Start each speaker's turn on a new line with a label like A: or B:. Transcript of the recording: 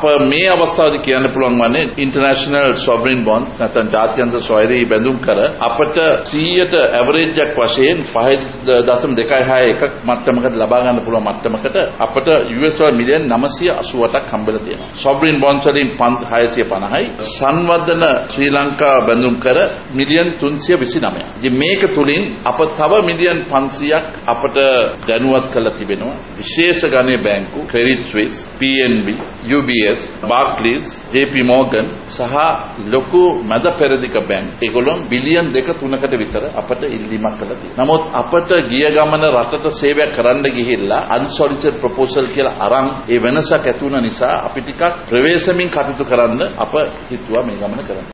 A: අප මේ අවස්ථාවේදී කියන්න පුළුවන් වන්නේ ඉන්ටර්නැෂනල් සොවරින් බොන්ඩ් නැත්නම් ජාත්‍යන්තර ස්වෛරී බැඳුම් කර අපට 100ට ඇවරේජ් එකක් වශයෙන් 5.26 එකක් මට්ටමකට ලබා ගන්න පුළුවන් මට්ටමකට අපට US ඩොලර් මිලියන් 988ක් හම්බෙලා තියෙනවා. සොවරින් බොන්ඩ්ස් වලින් 650යි සංවර්ධන ශ්‍රී ලංකා බැඳුම් කර මිලියන් 329යි. ඉතින් මේක තුලින් අප තව මිලියන් 500ක් අපට දැනුවත් කරලා තිබෙනවා. විශේෂ ගණයේ බැංකු Credit Suisse, PNB, UBS, Barclays, JP Morgan සහ ලොකු මැද පෙරදිග බැංක් ඒගොල්ලොන් බිලියන් දෙක තුනකට විතර අපට ඉල්ලීමක් කළා තියෙනවා. නමුත් අපට ගිය ගමන රටට සේවයක් කරන්න ගිහිල්ලා අන්සොලිසිටඩ් ප්‍රොපෝසල් කියලා අරන් ඒ වෙනසක් ඇති වුණ නිසා අපි ටිකක් ප්‍රවේශමින් කටයුතු කරන්න අප හිතුවා මේ ගමන කරන්න.